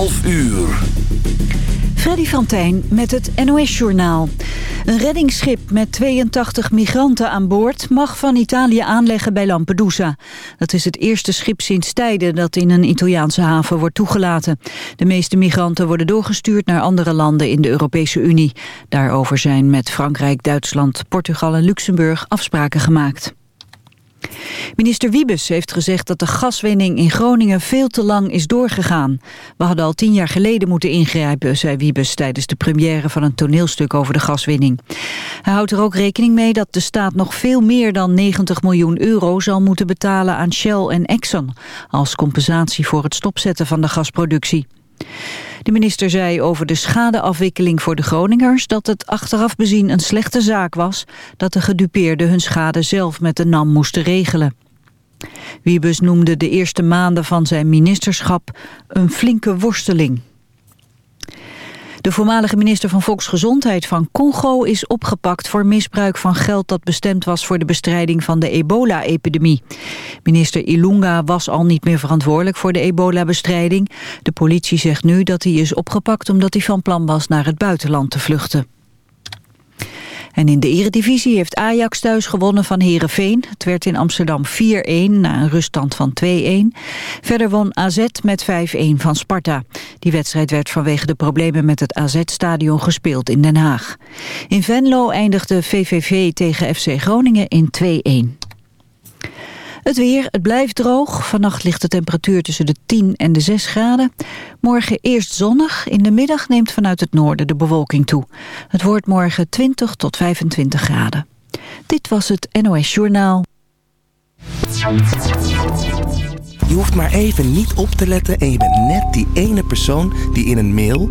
12 uur. Freddy van Tijn met het NOS-journaal. Een reddingsschip met 82 migranten aan boord mag van Italië aanleggen bij Lampedusa. Dat is het eerste schip sinds tijden dat in een Italiaanse haven wordt toegelaten. De meeste migranten worden doorgestuurd naar andere landen in de Europese Unie. Daarover zijn met Frankrijk, Duitsland, Portugal en Luxemburg afspraken gemaakt. Minister Wiebes heeft gezegd dat de gaswinning in Groningen veel te lang is doorgegaan. We hadden al tien jaar geleden moeten ingrijpen, zei Wiebes tijdens de première van een toneelstuk over de gaswinning. Hij houdt er ook rekening mee dat de staat nog veel meer dan 90 miljoen euro zal moeten betalen aan Shell en Exxon als compensatie voor het stopzetten van de gasproductie. De minister zei over de schadeafwikkeling voor de Groningers... dat het achteraf bezien een slechte zaak was... dat de gedupeerden hun schade zelf met de NAM moesten regelen. Wiebes noemde de eerste maanden van zijn ministerschap een flinke worsteling. De voormalige minister van Volksgezondheid van Congo is opgepakt voor misbruik van geld dat bestemd was voor de bestrijding van de ebola-epidemie. Minister Ilunga was al niet meer verantwoordelijk voor de ebola-bestrijding. De politie zegt nu dat hij is opgepakt omdat hij van plan was naar het buitenland te vluchten. En in de eredivisie heeft Ajax thuis gewonnen van Herenveen. Het werd in Amsterdam 4-1 na een ruststand van 2-1. Verder won AZ met 5-1 van Sparta. Die wedstrijd werd vanwege de problemen met het AZ-stadion gespeeld in Den Haag. In Venlo eindigde VVV tegen FC Groningen in 2-1. Het weer, het blijft droog. Vannacht ligt de temperatuur tussen de 10 en de 6 graden. Morgen eerst zonnig. In de middag neemt vanuit het noorden de bewolking toe. Het wordt morgen 20 tot 25 graden. Dit was het NOS Journaal. Je hoeft maar even niet op te letten en je bent net die ene persoon die in een mail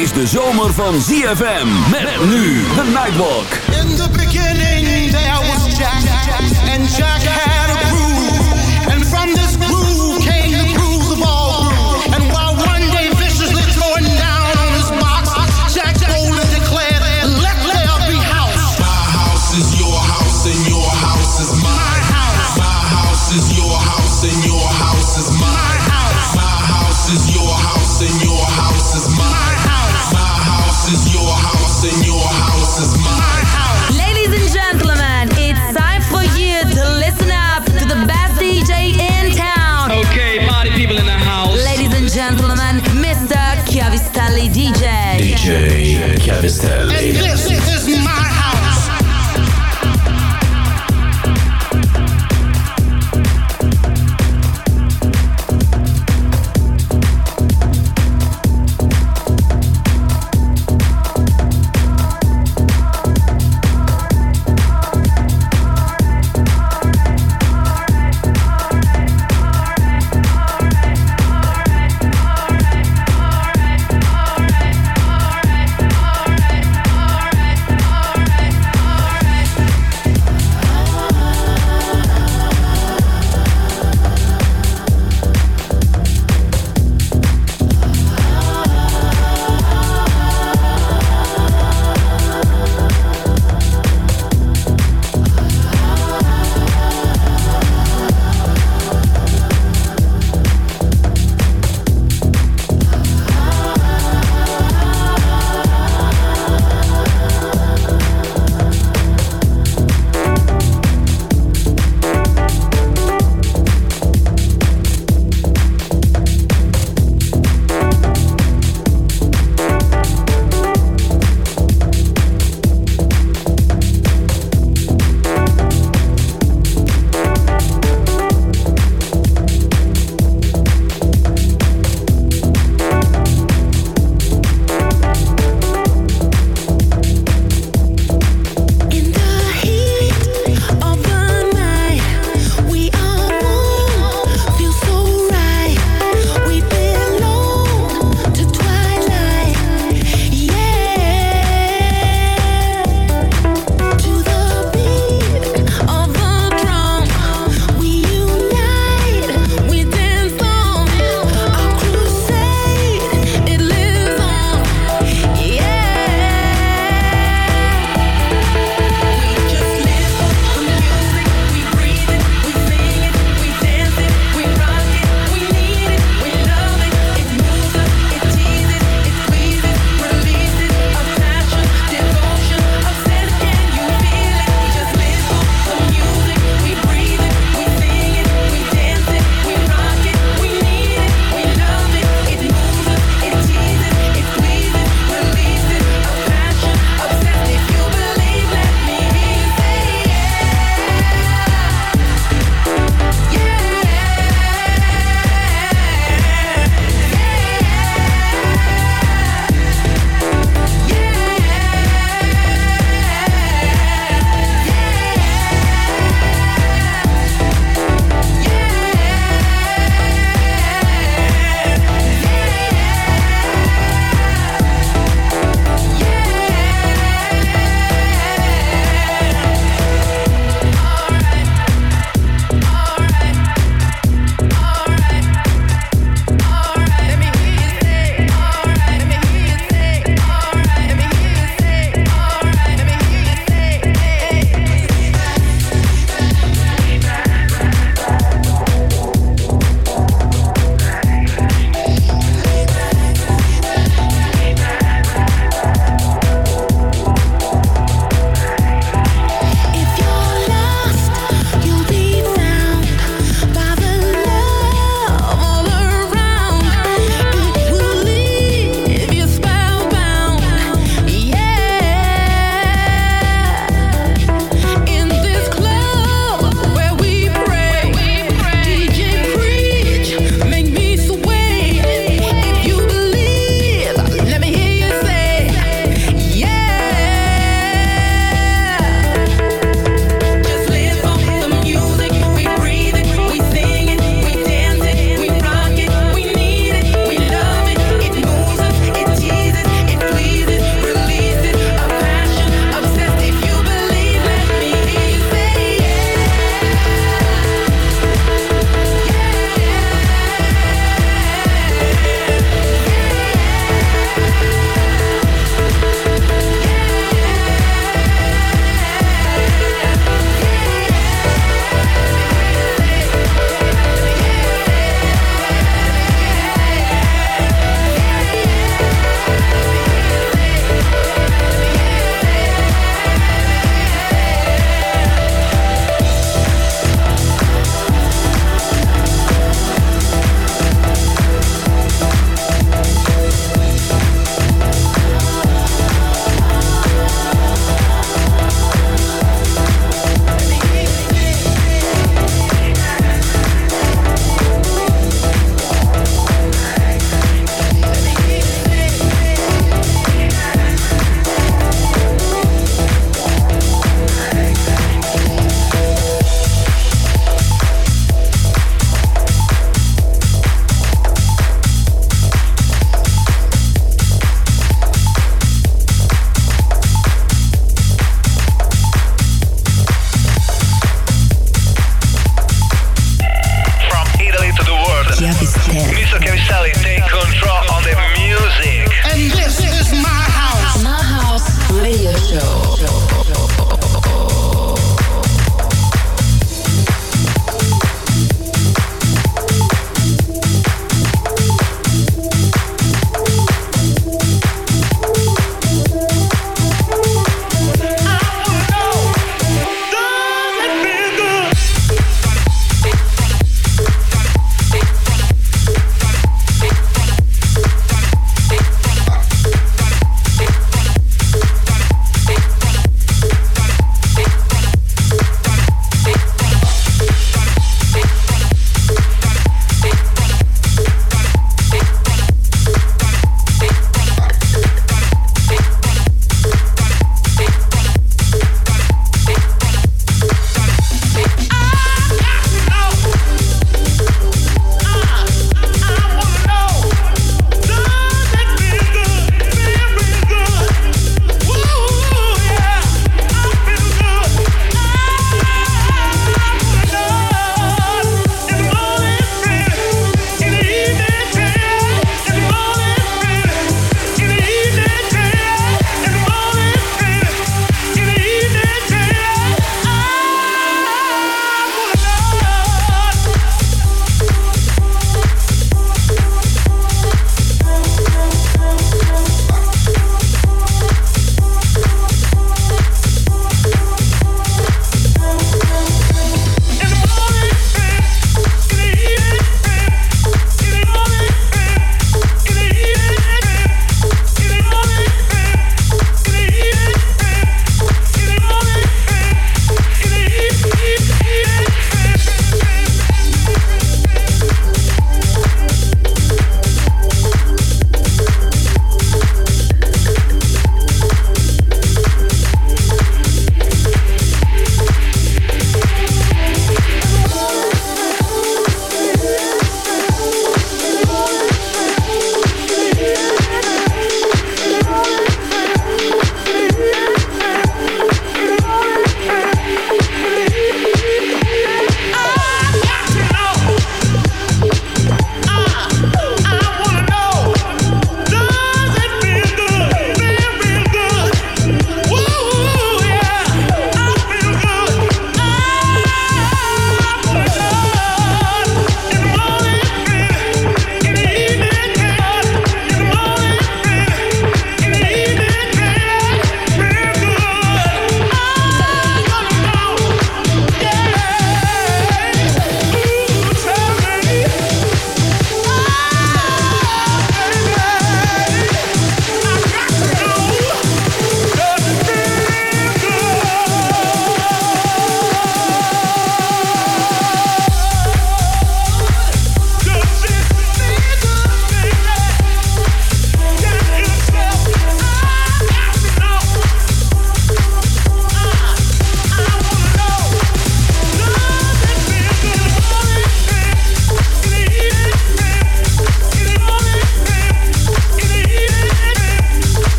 Is de zomer van ZFM. Met nu de Nightwalk. In the beginning there was Jack. And Jack had a groove. And from this DJ Chiavistelli. And this is my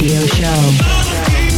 radio show.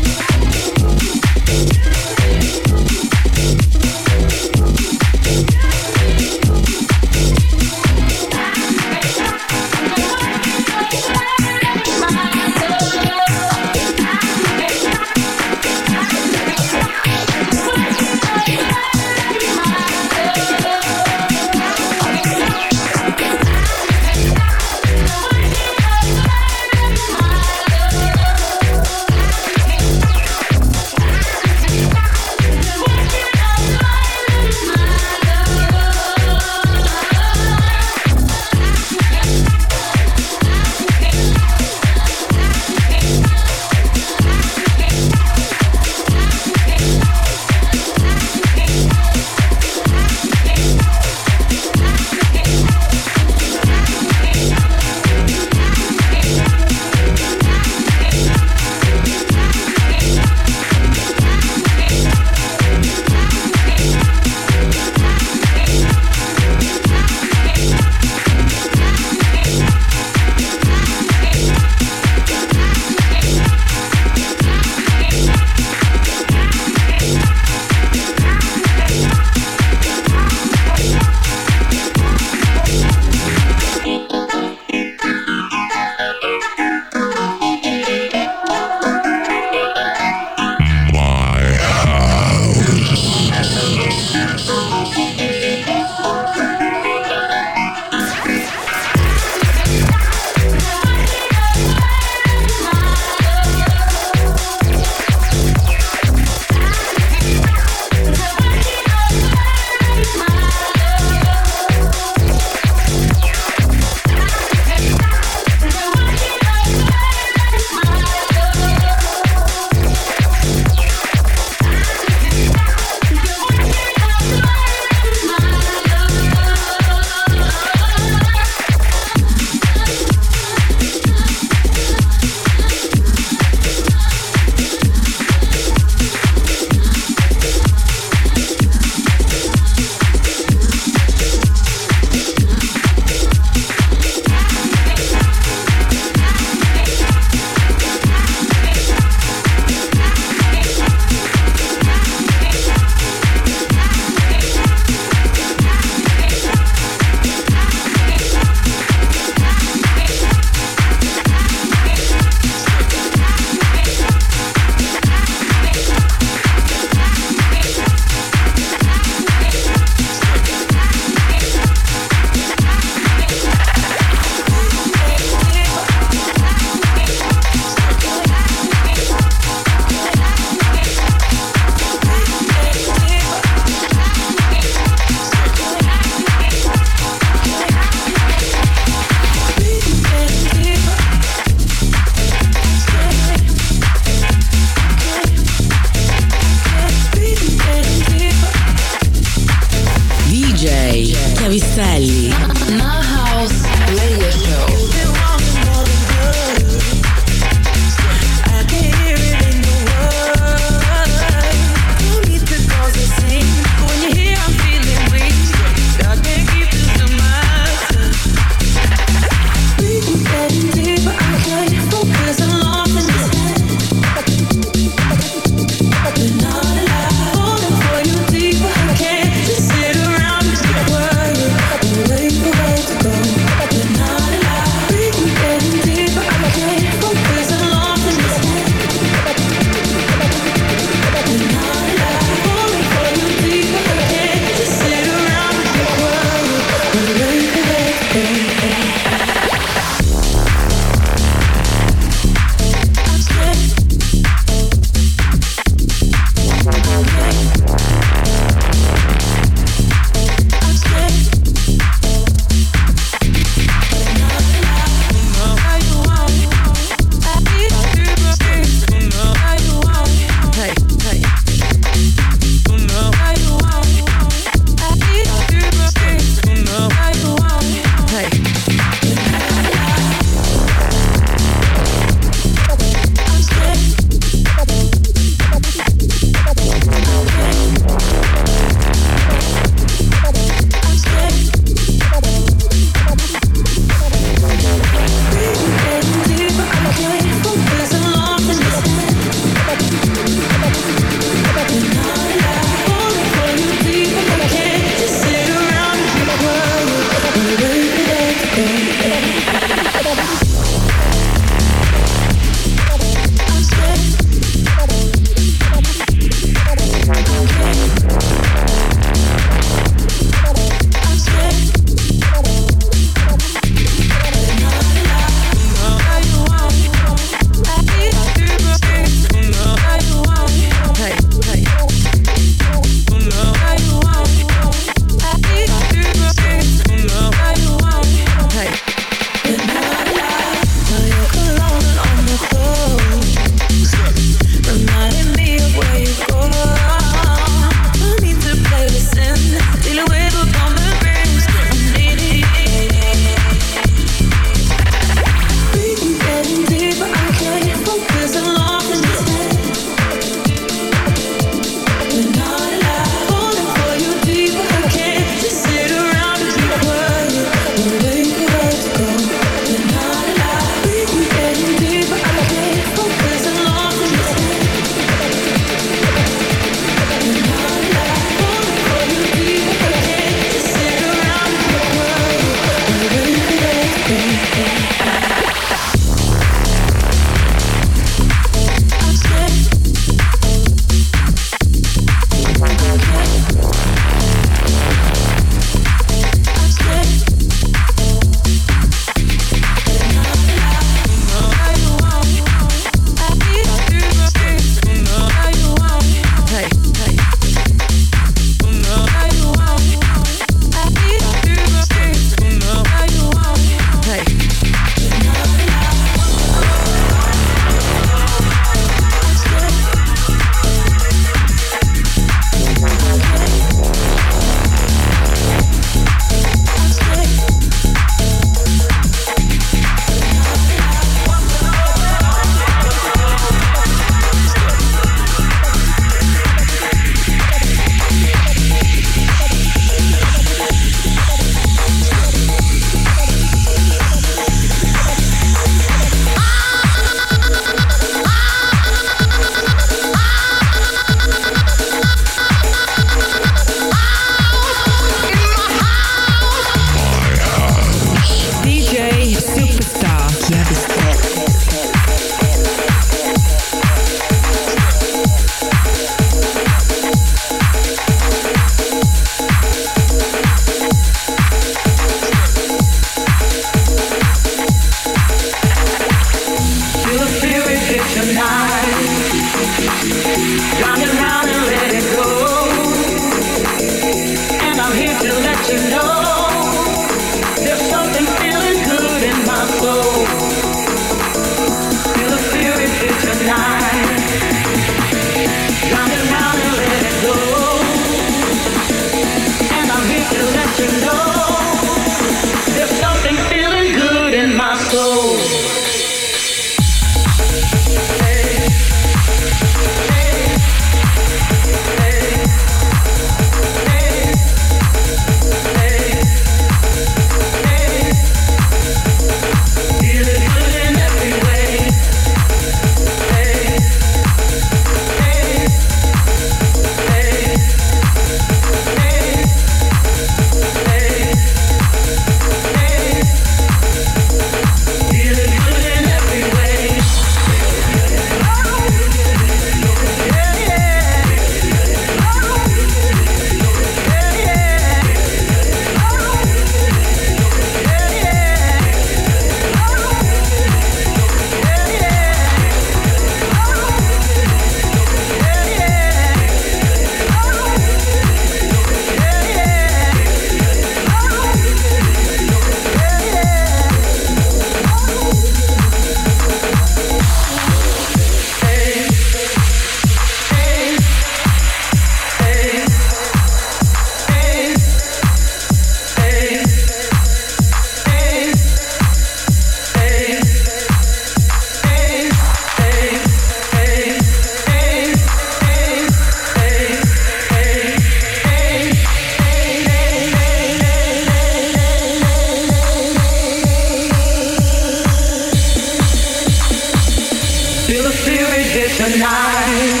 is it tonight?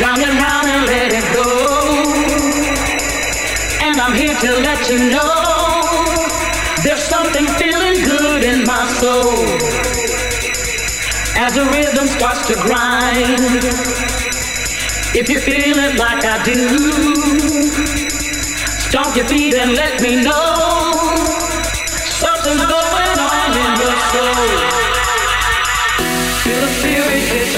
Round and round and let it go. And I'm here to let you know there's something feeling good in my soul. As the rhythm starts to grind, if you're feeling like I do, stomp your feet and let me know something's going on in your soul.